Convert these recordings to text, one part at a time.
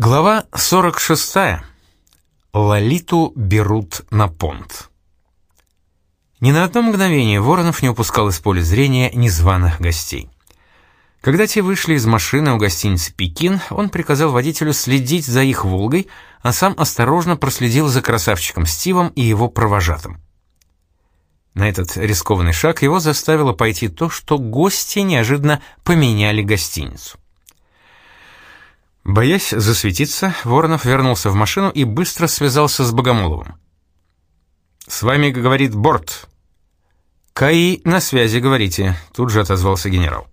Глава 46. Лолиту берут на понт. Ни на одно мгновение Воронов не упускал из поля зрения незваных гостей. Когда те вышли из машины у гостиницы «Пекин», он приказал водителю следить за их «Волгой», а сам осторожно проследил за красавчиком Стивом и его провожатым. На этот рискованный шаг его заставило пойти то, что гости неожиданно поменяли гостиницу. Боясь засветиться, Воронов вернулся в машину и быстро связался с Богомоловым. «С вами, — говорит, — борт». «КАИ на связи, говорите», — тут же отозвался генерал.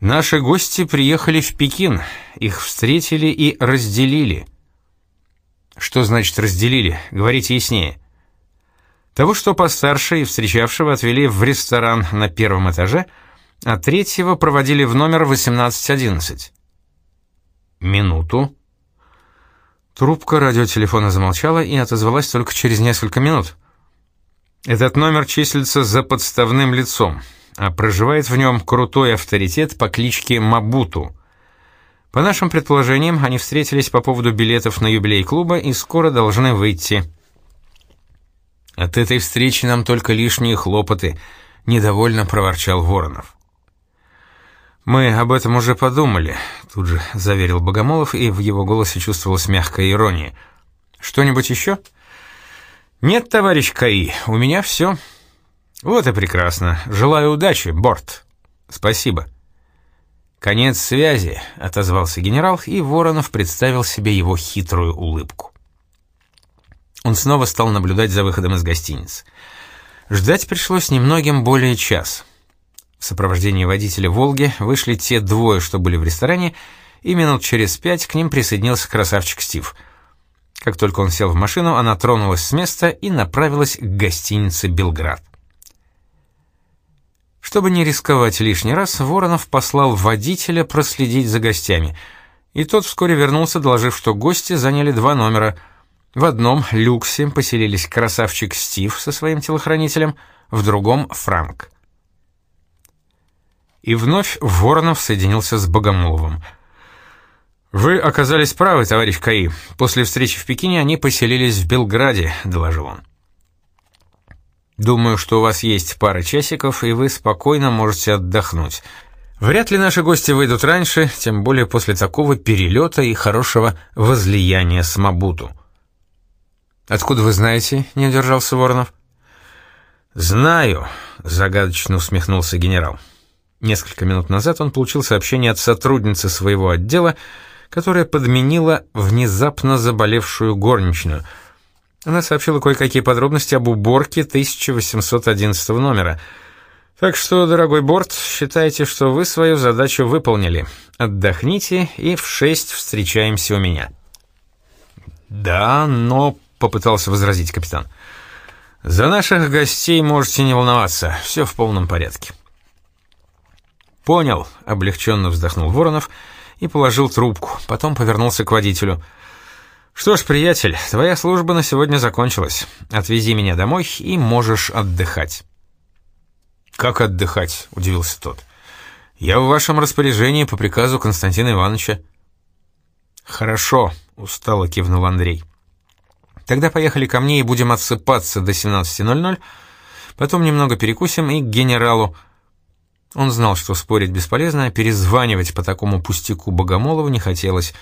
«Наши гости приехали в Пекин, их встретили и разделили». «Что значит разделили? Говорите яснее». Того, что постарше и встречавшего отвели в ресторан на первом этаже, а третьего проводили в номер 1811. «Минуту». Трубка радиотелефона замолчала и отозвалась только через несколько минут. Этот номер числится за подставным лицом, а проживает в нем крутой авторитет по кличке Мабуту. По нашим предположениям, они встретились по поводу билетов на юбилей клуба и скоро должны выйти. «От этой встречи нам только лишние хлопоты», — недовольно проворчал Воронов. «Мы об этом уже подумали», — тут же заверил Богомолов, и в его голосе чувствовалась мягкая ирония. «Что-нибудь еще?» «Нет, товарищ КАИ, у меня все». «Вот и прекрасно. Желаю удачи, борт». «Спасибо». «Конец связи», — отозвался генерал, и Воронов представил себе его хитрую улыбку. Он снова стал наблюдать за выходом из гостиницы. Ждать пришлось немногим более часа. В сопровождении водителя «Волги» вышли те двое, что были в ресторане, и минут через пять к ним присоединился красавчик Стив. Как только он сел в машину, она тронулась с места и направилась к гостинице «Белград». Чтобы не рисковать лишний раз, Воронов послал водителя проследить за гостями, и тот вскоре вернулся, доложив, что гости заняли два номера. В одном люксе поселились красавчик Стив со своим телохранителем, в другом — Франк. И вновь Воронов соединился с Богомоловым. «Вы оказались правы, товарищ Каи. После встречи в Пекине они поселились в Белграде», — доложил он. «Думаю, что у вас есть пара часиков, и вы спокойно можете отдохнуть. Вряд ли наши гости выйдут раньше, тем более после такого перелета и хорошего возлияния с Мабуту». «Откуда вы знаете?» — не удержался Воронов. «Знаю», — загадочно усмехнулся генерал. Несколько минут назад он получил сообщение от сотрудницы своего отдела, которая подменила внезапно заболевшую горничную. Она сообщила кое-какие подробности об уборке 1811 номера. Так что, дорогой Борт, считайте, что вы свою задачу выполнили. Отдохните и в шесть встречаемся у меня. «Да, но...» — попытался возразить капитан. «За наших гостей можете не волноваться, все в полном порядке». «Понял», — облегченно вздохнул Воронов и положил трубку, потом повернулся к водителю. «Что ж, приятель, твоя служба на сегодня закончилась. Отвези меня домой и можешь отдыхать». «Как отдыхать?» — удивился тот. «Я в вашем распоряжении по приказу Константина Ивановича». «Хорошо», — устало кивнул Андрей. «Тогда поехали ко мне и будем отсыпаться до 17.00, потом немного перекусим и к генералу, он знал, что спорить бесполезно, а перезванивать по такому пустяку Богомолову не хотелось.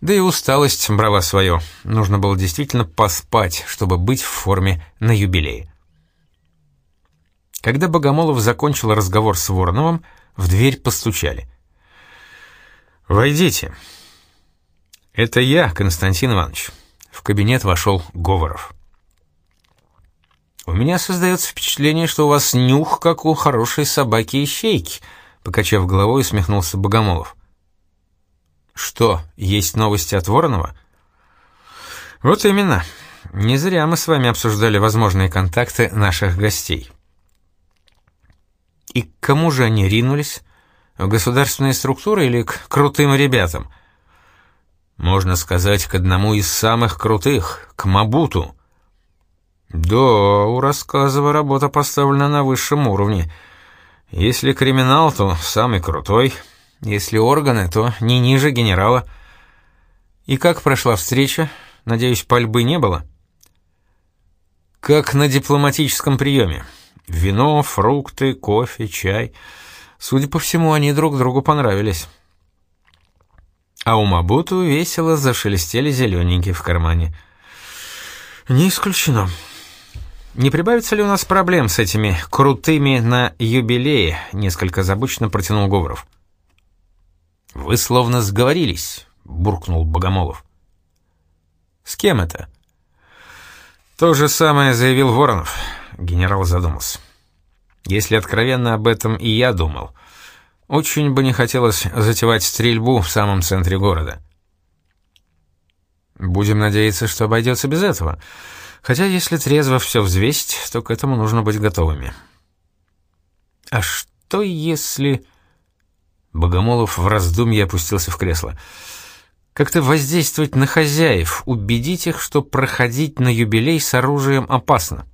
Да и усталость брала свое. Нужно было действительно поспать, чтобы быть в форме на юбилее. Когда Богомолов закончил разговор с Вороновым, в дверь постучали. «Войдите». «Это я, Константин Иванович». В кабинет вошел Говоров. «У меня создается впечатление, что у вас нюх, как у хорошей собаки-ищейки», — покачав головой, усмехнулся Богомолов. «Что, есть новости от Воронова?» «Вот именно. Не зря мы с вами обсуждали возможные контакты наших гостей». «И к кому же они ринулись? В государственные структуры или к крутым ребятам?» «Можно сказать, к одному из самых крутых, к Мабуту», да, у Рассказова работа поставлена на высшем уровне. Если криминал, то самый крутой. Если органы, то не ниже генерала. «И как прошла встреча? Надеюсь, пальбы не было?» «Как на дипломатическом приеме. Вино, фрукты, кофе, чай. Судя по всему, они друг другу понравились». А у Мабуту весело зашелестели зелененькие в кармане. «Не исключено. Не прибавится ли у нас проблем с этими крутыми на юбилее?» — несколько забучно протянул Говоров. «Вы словно сговорились», — буркнул Богомолов. «С кем это?» «То же самое заявил Воронов», — генерал задумался. «Если откровенно об этом и я думал, очень бы не хотелось затевать стрельбу в самом центре города». «Будем надеяться, что обойдется без этого. Хотя если трезво все взвесить, то к этому нужно быть готовыми». «А что если...» Богомолов в раздумье опустился в кресло. «Как-то воздействовать на хозяев, убедить их, что проходить на юбилей с оружием опасно».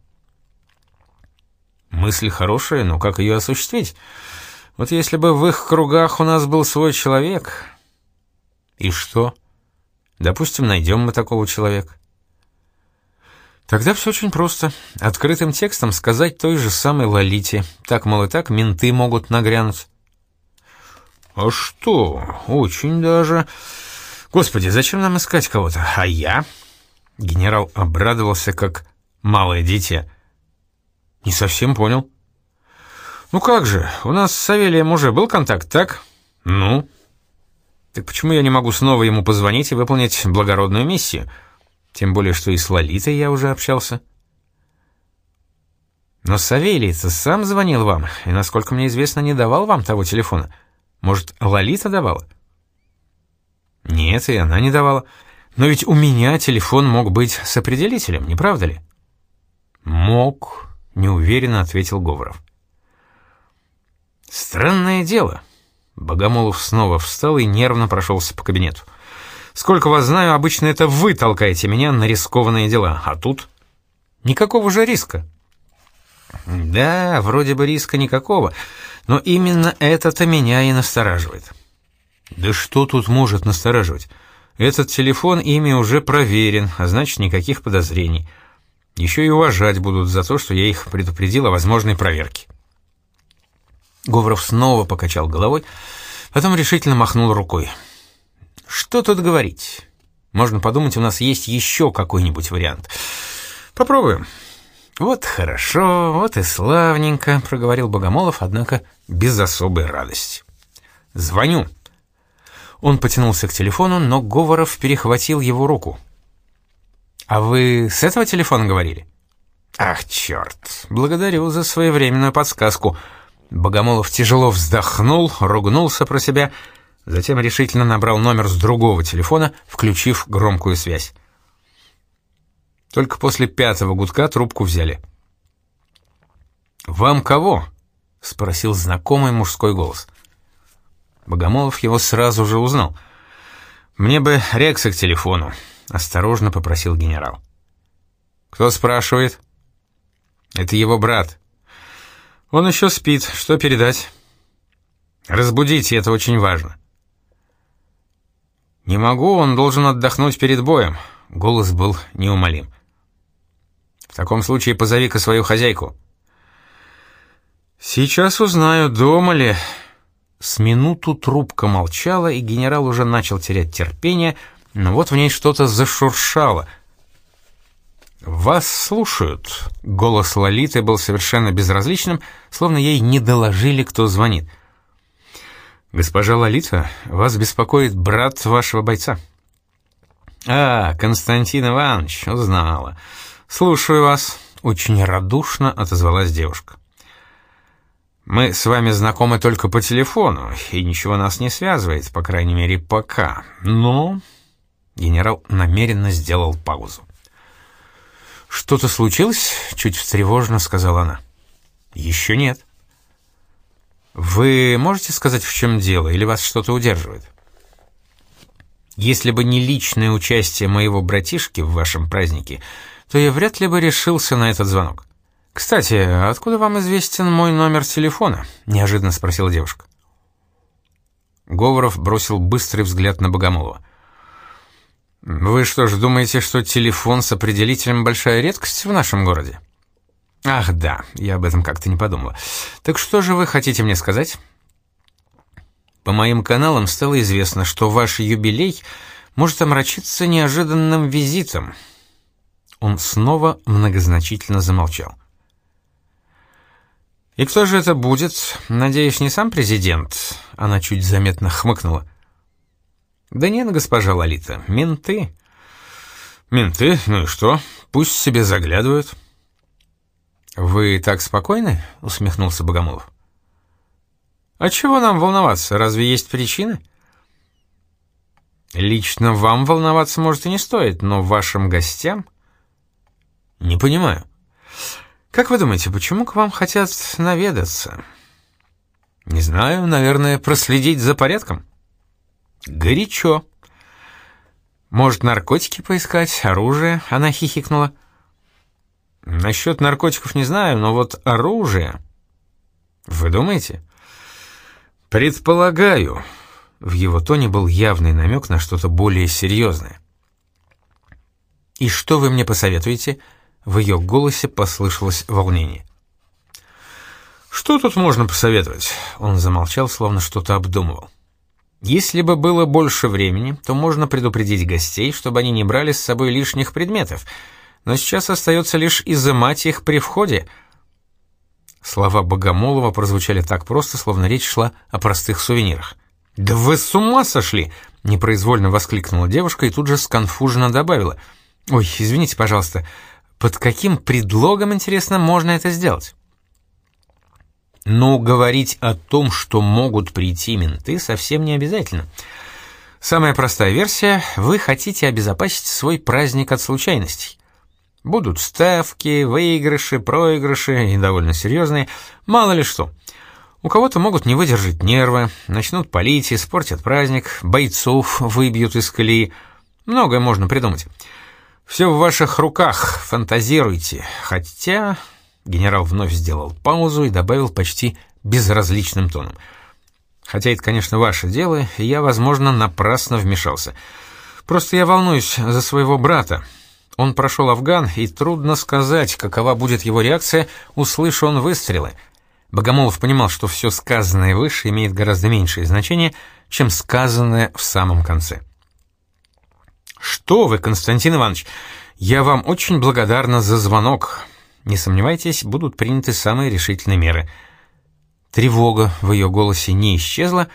Мысль хорошая, но как ее осуществить? Вот если бы в их кругах у нас был свой человек... И что? Допустим, найдем мы такого человека. Тогда все очень просто. Открытым текстом сказать той же самой Лолите. Так, мол, и так менты могут нагрянуть. «А что? Очень даже...» «Господи, зачем нам искать кого-то? А я?» Генерал обрадовался, как малое дитя. «Не совсем понял». «Ну как же, у нас с Савелием уже был контакт, так?» «Ну?» «Так почему я не могу снова ему позвонить и выполнить благородную миссию? Тем более, что и с Лолитой я уже общался». «Но Савелий-то сам звонил вам, и, насколько мне известно, не давал вам того телефона». Может, Лолита давала? Нет, и она не давала. Но ведь у меня телефон мог быть с определителем, не правда ли? Мог, неуверенно ответил Говоров. Странное дело. Богомолов снова встал и нервно прошелся по кабинету. Сколько вас знаю, обычно это вы толкаете меня на рискованные дела, а тут никакого же риска. Да, вроде бы риска никакого, но именно это-то меня и настораживает. Да что тут может настораживать? Этот телефон ими уже проверен, а значит, никаких подозрений. Еще и уважать будут за то, что я их предупредил о возможной проверке. Говоров снова покачал головой, потом решительно махнул рукой. «Что тут говорить? Можно подумать, у нас есть еще какой-нибудь вариант. Попробуем». «Вот хорошо, вот и славненько», — проговорил Богомолов, однако без особой радости. «Звоню». Он потянулся к телефону, но Говоров перехватил его руку. «А вы с этого телефона говорили?» «Ах, черт! Благодарю за своевременную подсказку». Богомолов тяжело вздохнул, ругнулся про себя, затем решительно набрал номер с другого телефона, включив громкую связь. Только после пятого гудка трубку взяли. «Вам кого?» — спросил знакомый мужской голос. Богомолов его сразу же узнал. «Мне бы Рекса к телефону», — осторожно попросил генерал. «Кто спрашивает?» «Это его брат». «Он еще спит. Что передать?» «Разбудите, это очень важно». «Не могу, он должен отдохнуть перед боем». Голос был неумолим. В таком случае позови-ка свою хозяйку». «Сейчас узнаю, дома ли...» С минуту трубка молчала, и генерал уже начал терять терпение, но вот в ней что-то зашуршало. «Вас слушают». Голос Лолиты был совершенно безразличным, словно ей не доложили, кто звонит. «Госпожа Лолита, вас беспокоит брат вашего бойца». «А, Константин Иванович, узнала. «Слушаю вас», — очень радушно отозвалась девушка. «Мы с вами знакомы только по телефону, и ничего нас не связывает, по крайней мере, пока. Но...» Генерал намеренно сделал паузу. «Что-то случилось?» — чуть встревоженно сказала она. «Еще нет». «Вы можете сказать, в чем дело, или вас что-то удерживает?» «Если бы не личное участие моего братишки в вашем празднике, то я вряд ли бы решился на этот звонок. «Кстати, откуда вам известен мой номер телефона?» — неожиданно спросила девушка. Говоров бросил быстрый взгляд на Богомолова. Вы что ж думаете, что телефон с определителем большая редкость в нашем городе? Ах, да, я об этом как-то не подумала. Так что же вы хотите мне сказать? По моим каналам стало известно, что ваш юбилей может омрачиться неожиданным визитом. Он снова многозначительно замолчал. «И кто же это будет? Надеюсь, не сам президент?» Она чуть заметно хмыкнула. «Да нет, госпожа Лолита, менты». «Менты? Ну и что? Пусть себе заглядывают». «Вы так спокойны?» — усмехнулся Богомолов. «А чего нам волноваться? Разве есть причины?» «Лично вам волноваться, может, и не стоит, но вашим гостям...» «Не понимаю. Как вы думаете, почему к вам хотят наведаться?» «Не знаю, наверное, проследить за порядком». «Горячо». «Может, наркотики поискать, оружие?» — она хихикнула. Насчет наркотиков не знаю, но вот оружие... Вы думаете? Предполагаю. В его тоне был явный намек на что-то более серьезное. «И что вы мне посоветуете?» В ее голосе послышалось волнение. «Что тут можно посоветовать?» Он замолчал, словно что-то обдумывал. «Если бы было больше времени, то можно предупредить гостей, чтобы они не брали с собой лишних предметов, но сейчас остается лишь изымать их при входе». Слова Богомолова прозвучали так просто, словно речь шла о простых сувенирах. «Да вы с ума сошли!» — непроизвольно воскликнула девушка и тут же сконфуженно добавила. «Ой, извините, пожалуйста, под каким предлогом, интересно, можно это сделать?» «Ну, говорить о том, что могут прийти менты, совсем не обязательно. Самая простая версия — вы хотите обезопасить свой праздник от случайностей. Будут ставки, выигрыши, проигрыши и довольно серьезные, мало ли что. У кого-то могут не выдержать нервы, начнут палить, испортят праздник, бойцов выбьют из колеи. Многое можно придумать. Все в ваших руках, фантазируйте. Хотя... Генерал вновь сделал паузу и добавил почти безразличным тоном. Хотя это, конечно, ваше дело, и я, возможно, напрасно вмешался. Просто я волнуюсь за своего брата. Он прошел Афган, и трудно сказать, какова будет его реакция, услыша он выстрелы. Богомолов понимал, что все сказанное выше имеет гораздо меньшее значение, чем сказанное в самом конце. «Что вы, Константин Иванович, я вам очень благодарна за звонок. Не сомневайтесь, будут приняты самые решительные меры». Тревога в ее голосе не исчезла,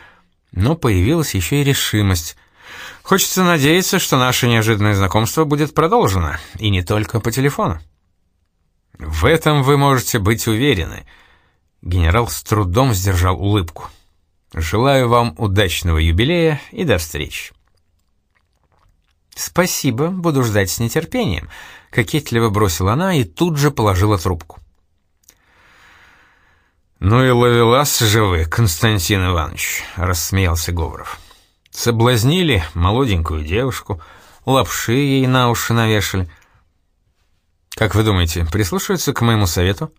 но появилась еще и решимость — Хочется надеяться, что наше неожиданное знакомство будет продолжено, и не только по телефону. В этом вы можете быть уверены. Генерал с трудом сдержал улыбку. Желаю вам удачного юбилея и до встречи. Спасибо, буду ждать с нетерпением, кокетливо бросила она и тут же положила трубку. Ну и ловелас же вы, Константин Иванович, рассмеялся Говоров. Соблазнили молоденькую девушку, лапши ей на уши навешали. Как вы думаете, прислушаются к моему совету?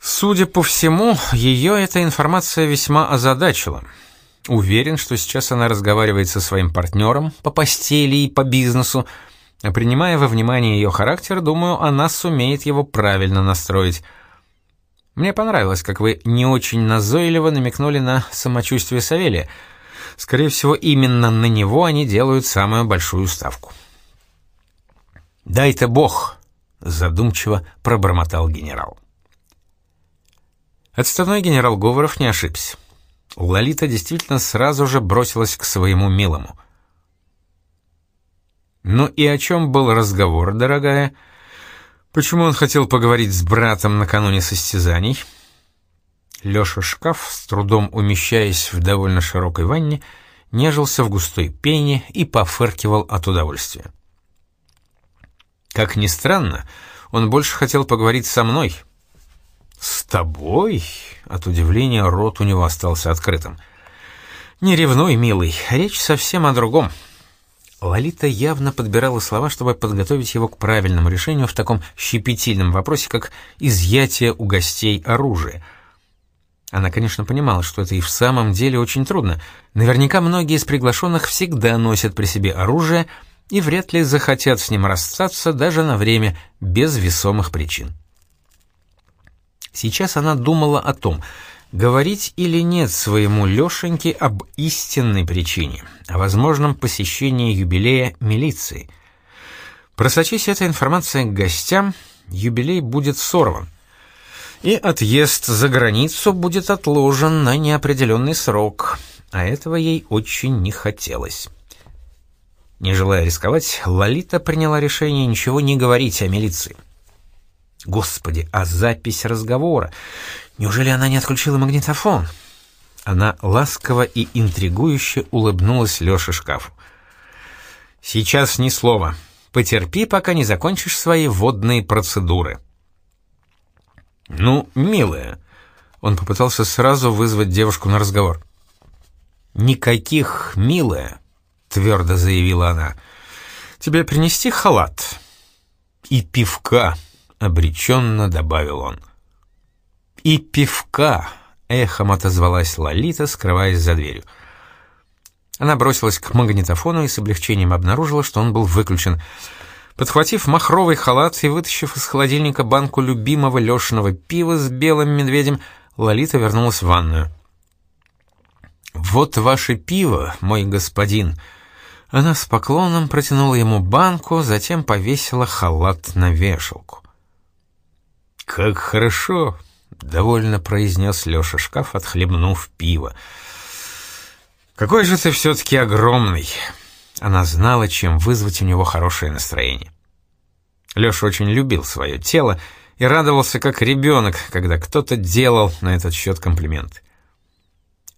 Судя по всему, ее эта информация весьма озадачила. Уверен, что сейчас она разговаривает со своим партнером по постели и по бизнесу, принимая во внимание ее характер, думаю, она сумеет его правильно настроить. Мне понравилось, как вы не очень назойливо намекнули на самочувствие Савелия. Скорее всего, именно на него они делают самую большую ставку. «Дай-то Бог!» — задумчиво пробормотал генерал. Отставной генерал Говоров не ошибся. Лолита действительно сразу же бросилась к своему милому. «Ну и о чем был разговор, дорогая?» Почему он хотел поговорить с братом накануне состязаний? Лёша Шкаф, с трудом умещаясь в довольно широкой ванне, нежился в густой пене и пофыркивал от удовольствия. Как ни странно, он больше хотел поговорить со мной. «С тобой?» — от удивления рот у него остался открытым. «Не ревнуй, милый, речь совсем о другом». Лолита явно подбирала слова, чтобы подготовить его к правильному решению в таком щепетильном вопросе, как изъятие у гостей оружия. Она, конечно, понимала, что это и в самом деле очень трудно. Наверняка многие из приглашенных всегда носят при себе оружие и вряд ли захотят с ним расстаться даже на время, без весомых причин. Сейчас она думала о том, говорить или нет своему Лешеньке об истинной причине, о возможном посещении юбилея милиции. Просочись эта информация к гостям, юбилей будет сорван и отъезд за границу будет отложен на неопределенный срок, а этого ей очень не хотелось. Не желая рисковать, Лолита приняла решение ничего не говорить о милиции. Господи, а запись разговора? Неужели она не отключила магнитофон? Она ласково и интригующе улыбнулась Лёше шкафу. «Сейчас ни слова. Потерпи, пока не закончишь свои водные процедуры». «Ну, милая...» Он попытался сразу вызвать девушку на разговор. «Никаких, милая», — твердо заявила она. «Тебе принести халат?» «И пивка», — обреченно добавил он. «И пивка», — эхом отозвалась Лолита, скрываясь за дверью. Она бросилась к магнитофону и с облегчением обнаружила, что он был выключен — Подхватив махровый халат и вытащив из холодильника банку любимого Лешиного пива с белым медведем, Лолита вернулась в ванную. «Вот ваше пиво, мой господин!» Она с поклоном протянула ему банку, затем повесила халат на вешалку. «Как хорошо!» — довольно произнес Леша шкаф, отхлебнув пиво. «Какой же ты все-таки огромный!» Она знала, чем вызвать у него хорошее настроение. Леша очень любил свое тело и радовался как ребенок, когда кто-то делал на этот счет комплимент.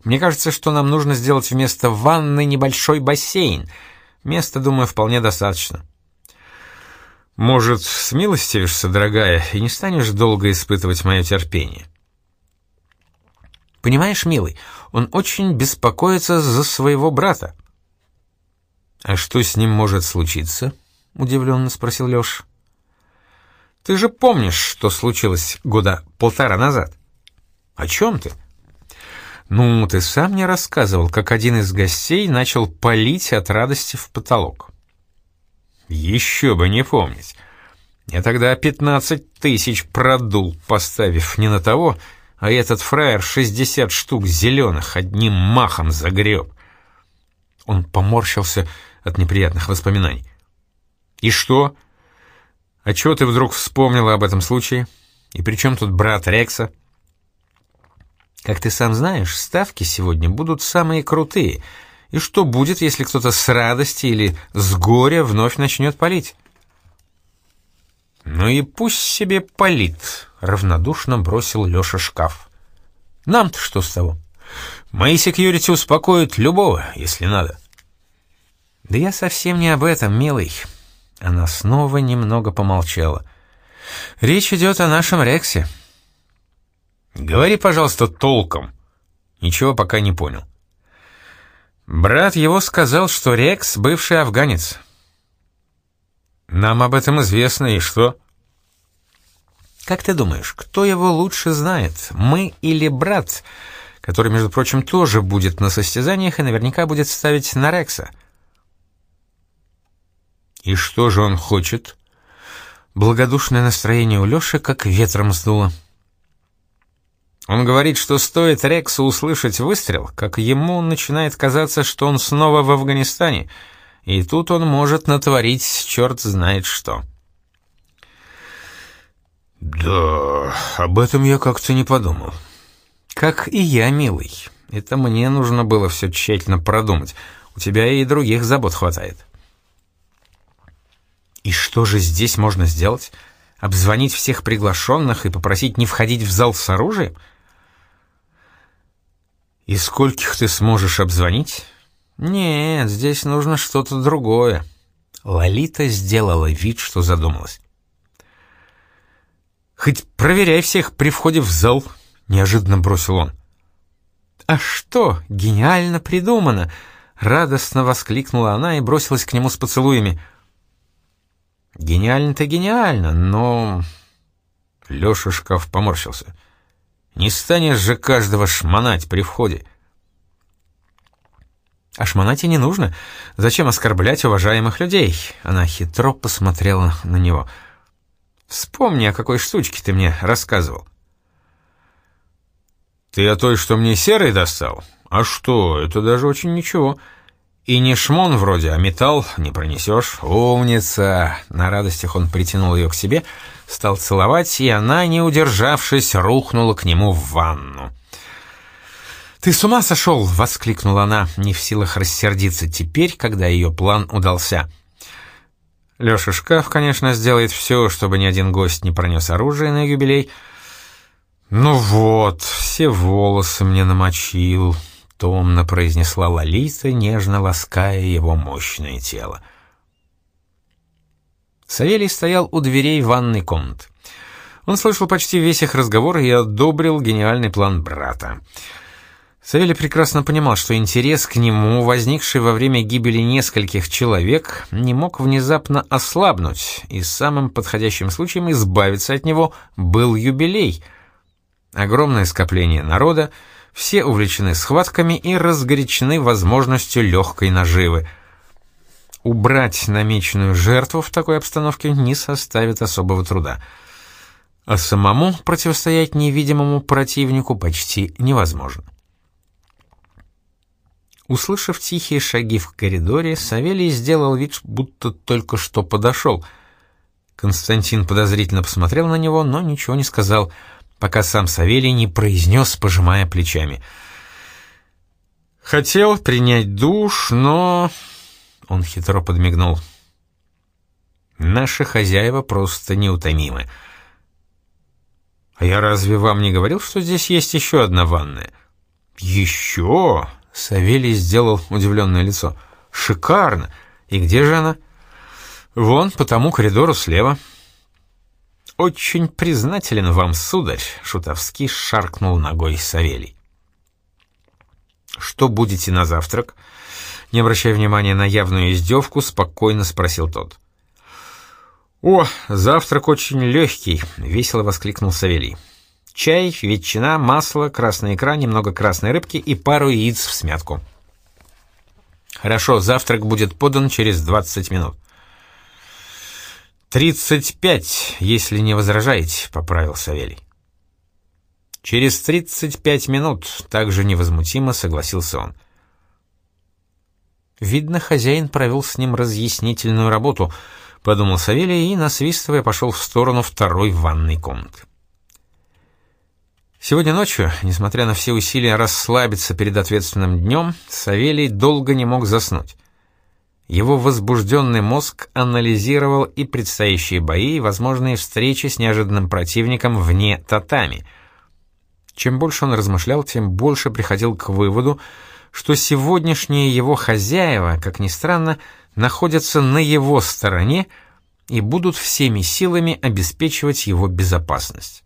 Мне кажется, что нам нужно сделать вместо ванны небольшой бассейн. Места, думаю, вполне достаточно. Может, смилостивишься, дорогая, и не станешь долго испытывать мое терпение? Понимаешь, милый, он очень беспокоится за своего брата. «А что с ним может случиться?» — удивленно спросил Леша. «Ты же помнишь, что случилось года полтора назад?» «О чем ты?» «Ну, ты сам мне рассказывал, как один из гостей начал палить от радости в потолок». «Еще бы не помнить. Я тогда пятнадцать тысяч продул, поставив не на того, а этот фраер шестьдесят штук зеленых одним махом загреб». Он поморщился от неприятных воспоминаний. «И что? А чего ты вдруг вспомнила об этом случае? И при чем тут брат Рекса?» «Как ты сам знаешь, ставки сегодня будут самые крутые. И что будет, если кто-то с радости или с горя вновь начнет палить?» «Ну и пусть себе палит», — равнодушно бросил Леша шкаф. «Нам-то что с того? Мои секьюрити успокоят любого, если надо». «Да я совсем не об этом, милый». Она снова немного помолчала. «Речь идет о нашем Рексе». «Говори, пожалуйста, толком». Ничего пока не понял. Брат его сказал, что Рекс — бывший афганец. Нам об этом известно, и что? Как ты думаешь, кто его лучше знает, мы или брат, который, между прочим, тоже будет на состязаниях и наверняка будет ставить на Рекса? «И что же он хочет?» Благодушное настроение у Лёши как ветром сдуло. Он говорит, что стоит Рексу услышать выстрел, как ему начинает казаться, что он снова в Афганистане, и тут он может натворить черт знает что. «Да, об этом я как-то не подумал». «Как и я, милый. Это мне нужно было все тщательно продумать. У тебя и других забот хватает». И что же здесь можно сделать? Обзвонить всех приглашенных и попросить не входить в зал с оружием? И скольких ты сможешь обзвонить? Нет, здесь нужно что-то другое. Лолита сделала вид, что задумалась. «Хоть проверяй всех при входе в зал», — неожиданно бросил он. «А что? Гениально придумано!» — радостно воскликнула она и бросилась к нему с поцелуями. Гениально-то гениально, но... Леша Шкаф поморщился. Не станешь же каждого шмонать при входе. А шмонать и не нужно. Зачем оскорблять уважаемых людей? Она хитро посмотрела на него. Вспомни, о какой штучке ты мне рассказывал. Ты о той, что мне серый достал? А что, это даже очень ничего. И не шмон вроде, а металл не пронесешь. Умница! На радостях он притянул ее к себе, стал целовать, и она, не удержавшись, рухнула к нему в ванну. «Ты с ума сошел!» — воскликнула она, не в силах рассердиться теперь, когда ее план удался. Леша Шкаф, конечно, сделает все, чтобы ни один гость не пронес оружие на юбилей. «Ну вот, все волосы мне намочил», томно произнесла Лолита, нежно лаская его мощное тело. Савелий стоял у дверей ванной комнаты. Он слышал почти весь их разговор и одобрил гениальный план брата. Савелий прекрасно понимал, что интерес к нему, возникший во время гибели нескольких человек, не мог внезапно ослабнуть, и самым подходящим случаем избавиться от него был юбилей. Огромное скопление народа — все увлечены схватками и разгорячены возможностью легкой наживы. Убрать намеченную жертву в такой обстановке не составит особого труда. А самому противостоять невидимому противнику почти невозможно. Услышав тихие шаги в коридоре, Савелий сделал вид, будто только что подошел. Константин подозрительно посмотрел на него, но ничего не сказал — пока сам Савелий не произнес, пожимая плечами. «Хотел принять душ, но...» Он хитро подмигнул. «Наши хозяева просто неутомимы. А я разве вам не говорил, что здесь есть еще одна ванная?» «Еще?» — Савелий сделал удивленное лицо. «Шикарно! И где же она?» «Вон, по тому коридору слева». «Очень признателен вам, сударь», — шутовски шаркнул ногой Савелий. «Что будете на завтрак?» Не обращая внимания на явную издевку, спокойно спросил тот. «О, завтрак очень легкий», — весело воскликнул Савелий. «Чай, ветчина, масло, красная икра, немного красной рыбки и пару яиц в смятку». «Хорошо, завтрак будет подан через 20 минут». «Тридцать пять, если не возражаете», — поправил Савелий. «Через тридцать пять минут», — также невозмутимо согласился он. «Видно, хозяин провел с ним разъяснительную работу», — подумал Савелий и, насвистывая, пошел в сторону второй ванной комнаты. Сегодня ночью, несмотря на все усилия расслабиться перед ответственным днем, Савелий долго не мог заснуть. Его возбужденный мозг анализировал и предстоящие бои, и возможные встречи с неожиданным противником вне татами. Чем больше он размышлял, тем больше приходил к выводу, что сегодняшние его хозяева, как ни странно, находятся на его стороне и будут всеми силами обеспечивать его безопасность.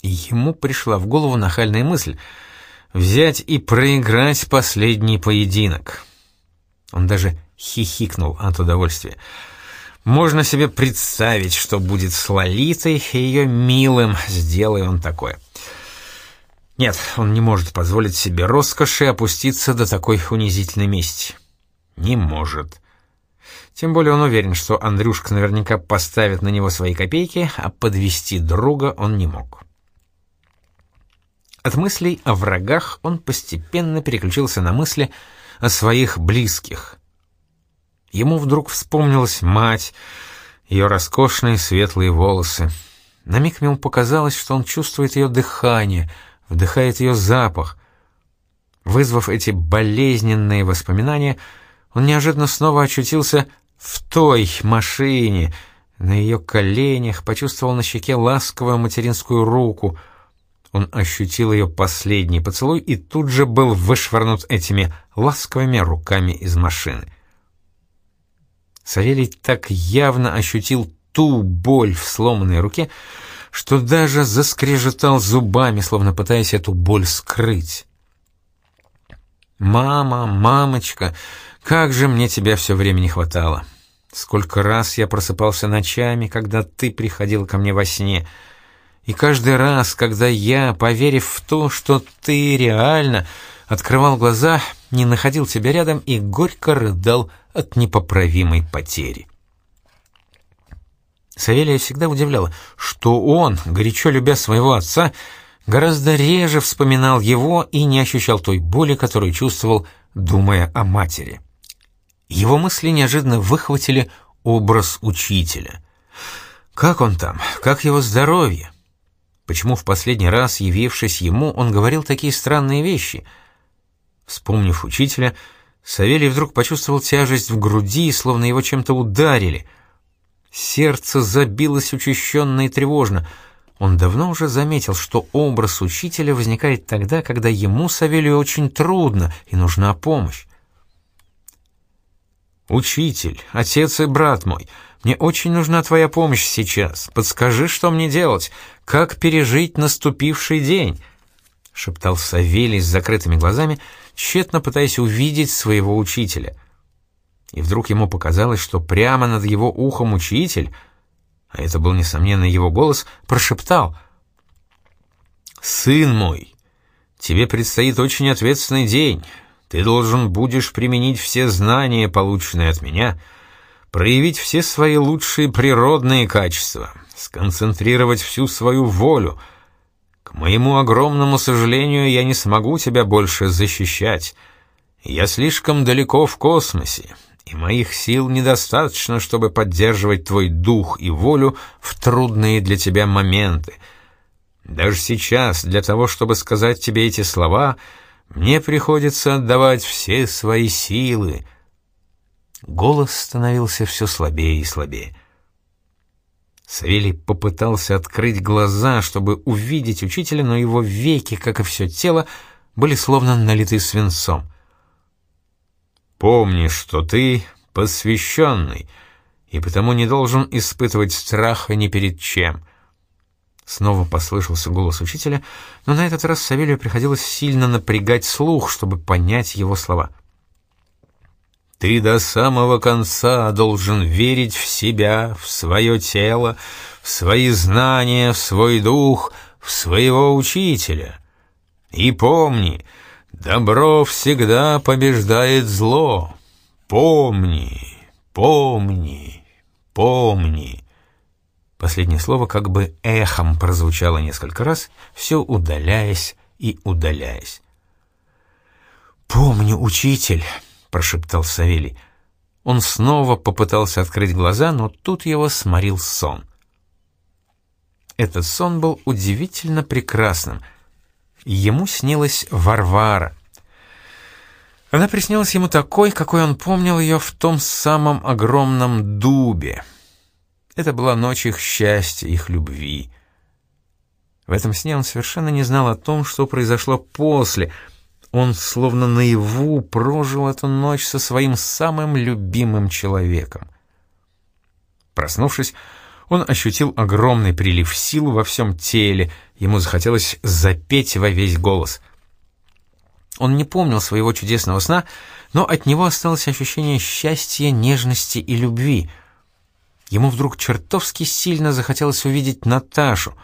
Ему пришла в голову нахальная мысль — взять и проиграть последний поединок — он даже хихикнул от удовольствия. Можно себе представить, что будет с Лолитой и ее милым, сделай он такое. Нет, он не может позволить себе роскоши опуститься до такой унизительной мести. Не может. Тем более он уверен, что Андрюшка наверняка поставит на него свои копейки, а подвести друга он не мог. От мыслей о врагах он постепенно переключился на мысли о своих близких. Ему вдруг вспомнилась мать, ее роскошные светлые волосы. На миг ему показалось, что он чувствует ее дыхание, вдыхает ее запах. Вызвав эти болезненные воспоминания, он неожиданно снова очутился в той машине, на ее коленях, почувствовал на щеке ласковую материнскую руку — он ощутил ее последний поцелуй и тут же был вышвырнут этими ласковыми руками из машины. Савелий так явно ощутил ту боль в сломанной руке, что даже заскрежетал зубами, словно пытаясь эту боль скрыть. «Мама, мамочка, как же мне тебя все время не хватало! Сколько раз я просыпался ночами, когда ты приходил ко мне во сне!» И каждый раз, когда я, поверив в то, что ты реально, открывал глаза, не находил тебя рядом и горько рыдал от непоправимой потери. Савелия всегда удивляла, что он, горячо любя своего отца, гораздо реже вспоминал его и не ощущал той боли, которую чувствовал, думая о матери. Его мысли неожиданно выхватили образ учителя. Как он там? Как его здоровье? Почему в последний раз, явившись ему, он говорил такие странные вещи? Вспомнив учителя, Савелий вдруг почувствовал тяжесть в груди, словно его чем-то ударили. Сердце забилось учащенно и тревожно. Он давно уже заметил, что образ учителя возникает тогда, когда ему, Савелию, очень трудно и нужна помощь. «Учитель, отец и брат мой, мне очень нужна твоя помощь сейчас. Подскажи, что мне делать, как пережить наступивший день?» — шептал Савелий с закрытыми глазами, тщетно пытаясь увидеть своего учителя. И вдруг ему показалось, что прямо над его ухом учитель, а это был, несомненно, его голос, прошептал «Сын мой, тебе предстоит очень ответственный день». Ты должен будешь применить все знания, полученные от меня, проявить все свои лучшие природные качества, сконцентрировать всю свою волю. К моему огромному сожалению, я не смогу тебя больше защищать. Я слишком далеко в космосе, и моих сил недостаточно, чтобы поддерживать твой дух и волю в трудные для тебя моменты. Даже сейчас, для того, чтобы сказать тебе эти слова — мне приходится отдавать все свои силы. Голос становился все слабее и слабее. Савелий попытался открыть глаза, чтобы увидеть учителя, но его веки, как и все тело, были словно налиты свинцом. «Помни, что ты посвященный, и потому не должен испытывать страха ни перед чем». Снова послышался голос учителя, но на этот раз Савелию приходилось сильно напрягать слух, чтобы понять его слова. «Ты до самого конца должен верить в себя, в свое тело, в свои знания, в свой дух, в своего учителя. И помни, добро всегда побеждает зло. Помни, помни, помни». Последнее слово как бы эхом прозвучало несколько раз, все удаляясь и удаляясь. «Помню, учитель», — прошептал Савелий. Он снова попытался открыть глаза, но тут его сморил сон. Этот сон был удивительно прекрасным. Ему снилась Варвара. Она приснилась ему такой, какой он помнил ее в том самом огромном дубе — это была ночь их счастья, их любви. В этом сне он совершенно не знал о том, что произошло после. Он словно наяву прожил эту ночь со своим самым любимым человеком. Проснувшись, он ощутил огромный прилив сил во всем теле, ему захотелось запеть во весь голос. Он не помнил своего чудесного сна, но от него осталось ощущение счастья, нежности и любви — Ему вдруг чертовски сильно захотелось увидеть Наташу.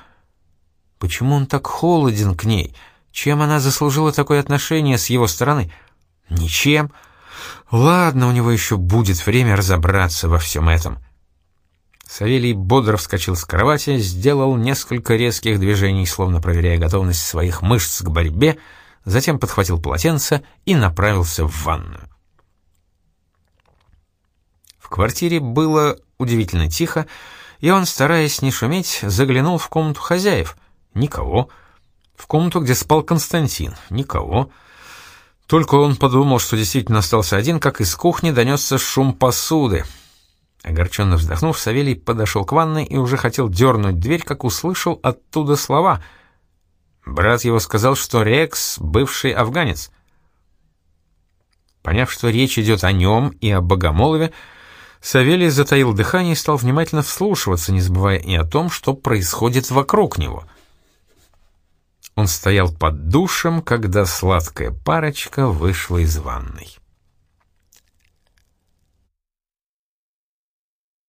Почему он так холоден к ней? Чем она заслужила такое отношение с его стороны? Ничем. Ладно, у него еще будет время разобраться во всем этом. Савелий бодро вскочил с кровати, сделал несколько резких движений, словно проверяя готовность своих мышц к борьбе, затем подхватил полотенце и направился в ванную. В квартире было удивительно тихо, и он, стараясь не шуметь, заглянул в комнату хозяев. Никого. В комнату, где спал Константин. Никого. Только он подумал, что действительно остался один, как из кухни донесся шум посуды. Огорченно вздохнув, Савелий подошел к ванной и уже хотел дернуть дверь, как услышал оттуда слова. Брат его сказал, что Рекс — бывший афганец. Поняв, что речь идет о нем и о Богомолове, Савелий затаил дыхание и стал внимательно вслушиваться, не забывая и о том, что происходит вокруг него. Он стоял под душем, когда сладкая парочка вышла из ванной.